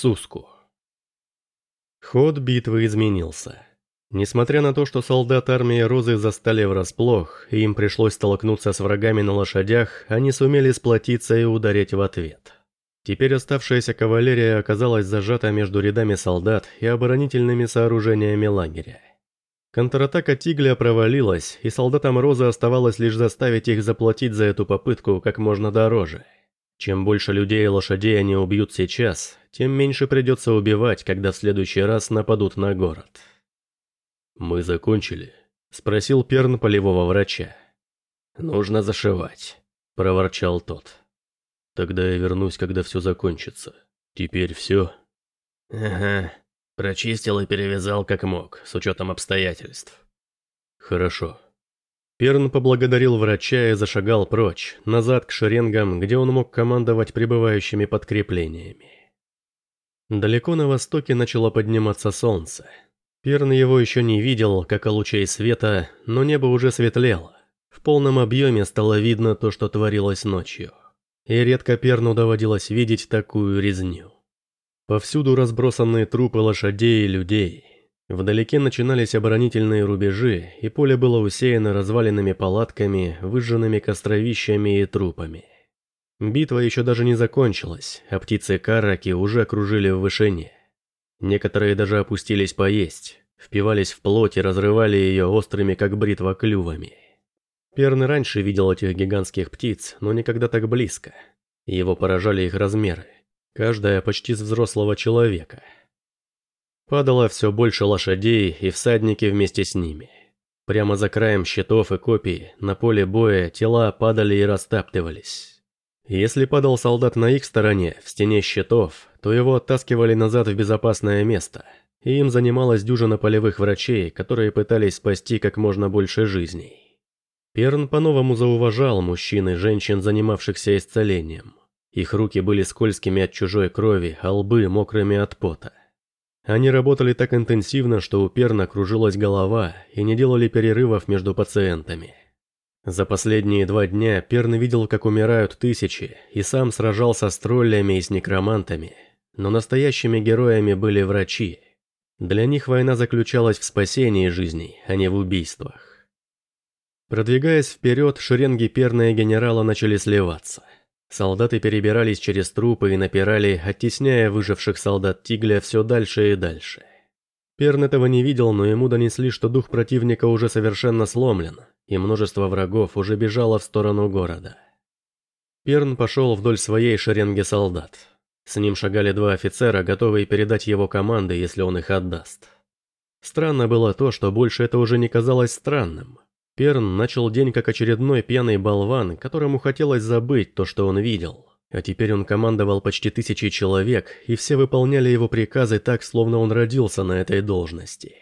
Суску. Ход битвы изменился. Несмотря на то, что солдат армии Розы застали врасплох, и им пришлось столкнуться с врагами на лошадях, они сумели сплотиться и ударить в ответ. Теперь оставшаяся кавалерия оказалась зажата между рядами солдат и оборонительными сооружениями лагеря. Контратака Тигля провалилась, и солдатам Розы оставалось лишь заставить их заплатить за эту попытку как можно дороже. Чем больше людей и лошадей они убьют сейчас, тем меньше придется убивать, когда в следующий раз нападут на город. «Мы закончили?» – спросил Перн полевого врача. «Нужно зашивать», – проворчал тот. «Тогда я вернусь, когда все закончится. Теперь все?» «Ага, прочистил и перевязал как мог, с учетом обстоятельств». «Хорошо». Перн поблагодарил врача и зашагал прочь, назад к шеренгам, где он мог командовать прибывающими подкреплениями. Далеко на востоке начало подниматься солнце. Перн его еще не видел, как о лучей света, но небо уже светлело. В полном объеме стало видно то, что творилось ночью. И редко Перну доводилось видеть такую резню. Повсюду разбросанные трупы лошадей и людей. Вдалеке начинались оборонительные рубежи, и поле было усеяно разваленными палатками, выжженными костровищами и трупами. Битва еще даже не закончилась, а птицы караки уже кружили в вышине. Некоторые даже опустились поесть, впивались в плоть и разрывали ее острыми, как бритва, клювами. Перн раньше видел этих гигантских птиц, но никогда так близко. Его поражали их размеры. Каждая почти с взрослого человека. Падало все больше лошадей и всадники вместе с ними. Прямо за краем щитов и копий, на поле боя, тела падали и растаптывались. Если падал солдат на их стороне, в стене щитов, то его оттаскивали назад в безопасное место, и им занималась дюжина полевых врачей, которые пытались спасти как можно больше жизней. Перн по-новому зауважал мужчин и женщин, занимавшихся исцелением. Их руки были скользкими от чужой крови, а лбы мокрыми от пота. Они работали так интенсивно, что у Перна кружилась голова и не делали перерывов между пациентами. За последние два дня Перн видел, как умирают тысячи, и сам сражался с троллями и с некромантами. Но настоящими героями были врачи. Для них война заключалась в спасении жизней, а не в убийствах. Продвигаясь вперед, шеренги Перна и генерала начали сливаться. Солдаты перебирались через трупы и напирали, оттесняя выживших солдат Тигля все дальше и дальше. Перн этого не видел, но ему донесли, что дух противника уже совершенно сломлен, и множество врагов уже бежало в сторону города. Перн пошел вдоль своей шеренги солдат. С ним шагали два офицера, готовые передать его команды, если он их отдаст. Странно было то, что больше это уже не казалось странным. Перн начал день как очередной пьяный болван, которому хотелось забыть то, что он видел. А теперь он командовал почти тысячей человек, и все выполняли его приказы так, словно он родился на этой должности.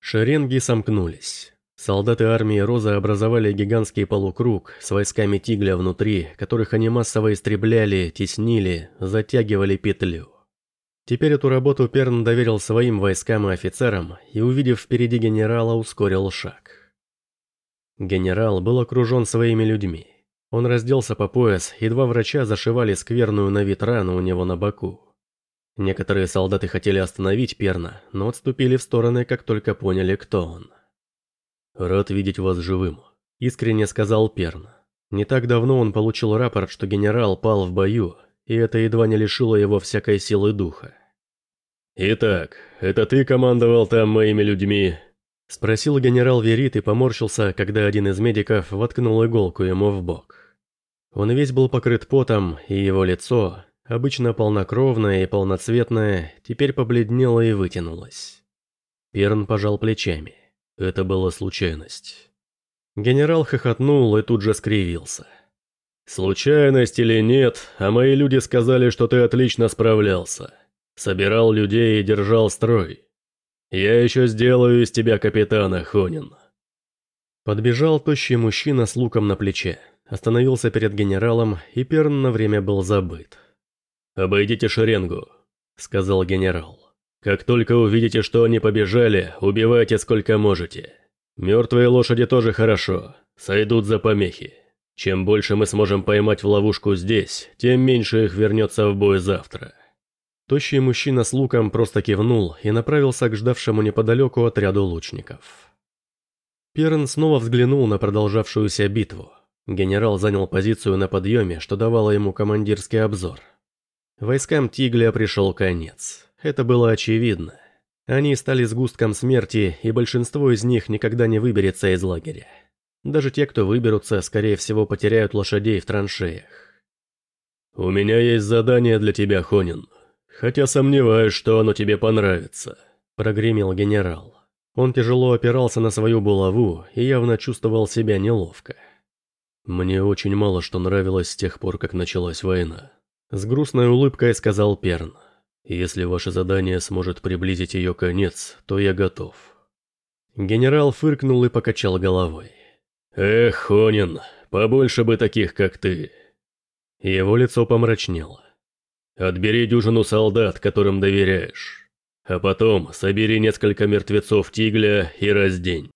Шеренги сомкнулись. Солдаты армии Роза образовали гигантский полукруг с войсками Тигля внутри, которых они массово истребляли, теснили, затягивали петлю. Теперь эту работу Перн доверил своим войскам и офицерам и, увидев впереди генерала, ускорил шаг. Генерал был окружен своими людьми. Он разделся по пояс, и два врача зашивали скверную на вид рану у него на боку. Некоторые солдаты хотели остановить Перна, но отступили в стороны, как только поняли, кто он. «Рад видеть вас живым», – искренне сказал Перн. Не так давно он получил рапорт, что генерал пал в бою, и это едва не лишило его всякой силы духа. «Итак, это ты командовал там моими людьми?» Спросил генерал Верит и поморщился, когда один из медиков воткнул иголку ему в бок. Он весь был покрыт потом, и его лицо, обычно полнокровное и полноцветное, теперь побледнело и вытянулось. Перн пожал плечами. Это была случайность. Генерал хохотнул и тут же скривился. «Случайность или нет, а мои люди сказали, что ты отлично справлялся. Собирал людей и держал строй. Я еще сделаю из тебя капитана, Хонин». Подбежал тощий мужчина с луком на плече, остановился перед генералом, и Перн на время был забыт. «Обойдите шеренгу», — сказал генерал. Как только увидите, что они побежали, убивайте сколько можете. Мертвые лошади тоже хорошо, сойдут за помехи. Чем больше мы сможем поймать в ловушку здесь, тем меньше их вернется в бой завтра. Тощий мужчина с луком просто кивнул и направился к ждавшему неподалеку отряду лучников. Перн снова взглянул на продолжавшуюся битву. Генерал занял позицию на подъеме, что давало ему командирский обзор. Войскам Тигля пришел конец. Это было очевидно. Они стали сгустком смерти, и большинство из них никогда не выберется из лагеря. Даже те, кто выберутся, скорее всего потеряют лошадей в траншеях. «У меня есть задание для тебя, Хонин. Хотя сомневаюсь, что оно тебе понравится», – прогремел генерал. Он тяжело опирался на свою булаву и явно чувствовал себя неловко. «Мне очень мало что нравилось с тех пор, как началась война», – с грустной улыбкой сказал Перн. Если ваше задание сможет приблизить ее конец, то я готов. Генерал фыркнул и покачал головой. Эх, Хонин, побольше бы таких, как ты. Его лицо помрачнело. Отбери дюжину солдат, которым доверяешь. А потом собери несколько мертвецов Тигля и раздень.